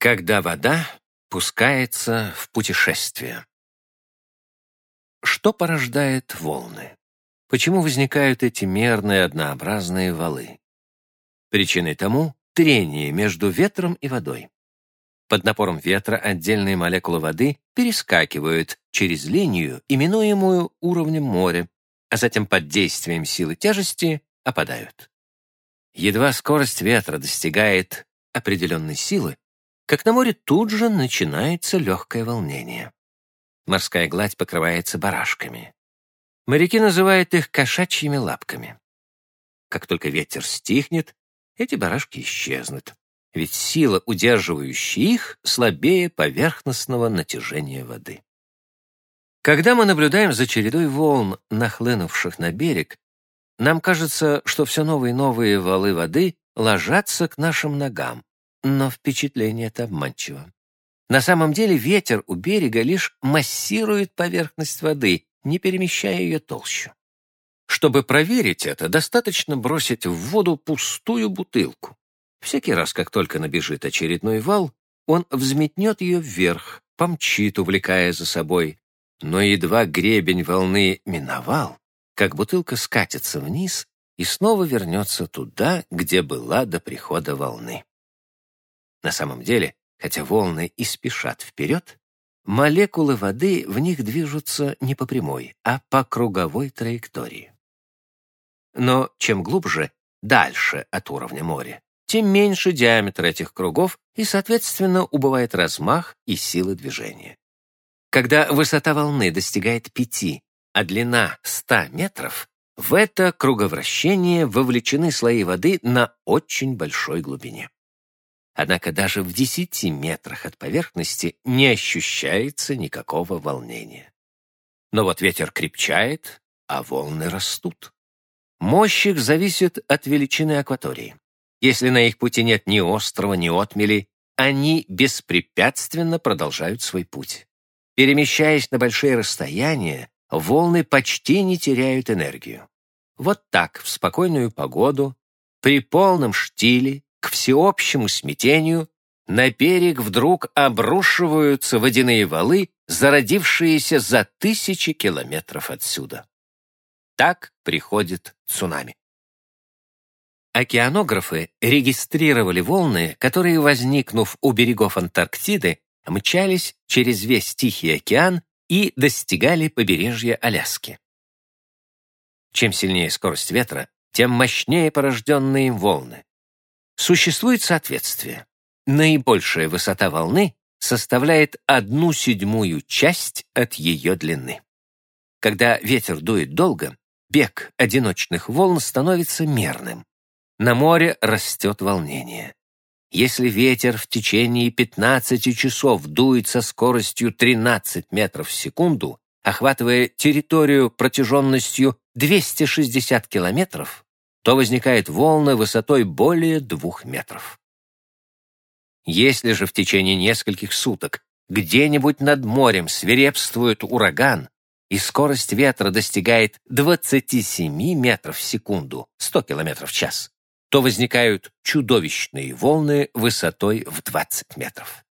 Когда вода пускается в путешествие. Что порождает волны? Почему возникают эти мерные однообразные валы? Причиной тому — трение между ветром и водой. Под напором ветра отдельные молекулы воды перескакивают через линию, именуемую уровнем моря, а затем под действием силы тяжести опадают. Едва скорость ветра достигает определенной силы, как на море тут же начинается легкое волнение. Морская гладь покрывается барашками. Моряки называют их кошачьими лапками. Как только ветер стихнет, эти барашки исчезнут, ведь сила, удерживающая их, слабее поверхностного натяжения воды. Когда мы наблюдаем за чередой волн, нахлынувших на берег, нам кажется, что все новые и новые валы воды ложатся к нашим ногам, но впечатление это обманчиво. На самом деле ветер у берега лишь массирует поверхность воды, не перемещая ее толщу. Чтобы проверить это, достаточно бросить в воду пустую бутылку. Всякий раз, как только набежит очередной вал, он взметнет ее вверх, помчит, увлекая за собой. Но едва гребень волны миновал, как бутылка скатится вниз и снова вернется туда, где была до прихода волны. На самом деле, хотя волны и спешат вперед, молекулы воды в них движутся не по прямой, а по круговой траектории. Но чем глубже, дальше от уровня моря, тем меньше диаметр этих кругов и, соответственно, убывает размах и сила движения. Когда высота волны достигает 5, а длина 100 метров, в это круговращение вовлечены слои воды на очень большой глубине. Однако даже в 10 метрах от поверхности не ощущается никакого волнения. Но вот ветер крепчает, а волны растут. Мощь их зависит от величины акватории. Если на их пути нет ни острова, ни отмели, они беспрепятственно продолжают свой путь. Перемещаясь на большие расстояния, волны почти не теряют энергию. Вот так, в спокойную погоду, при полном штиле, к всеобщему смятению на берег вдруг обрушиваются водяные валы, зародившиеся за тысячи километров отсюда. Так приходит цунами. Океанографы регистрировали волны, которые, возникнув у берегов Антарктиды, мчались через весь Тихий океан и достигали побережья Аляски. Чем сильнее скорость ветра, тем мощнее порожденные им волны. Существует соответствие. Наибольшая высота волны составляет одну седьмую часть от ее длины. Когда ветер дует долго, бег одиночных волн становится мерным. На море растет волнение. Если ветер в течение 15 часов дует со скоростью 13 метров в секунду, охватывая территорию протяженностью 260 километров, то возникает волна высотой более двух метров. Если же в течение нескольких суток где-нибудь над морем свирепствует ураган, и скорость ветра достигает 27 метров в секунду, 100 километров в час, то возникают чудовищные волны высотой в 20 метров.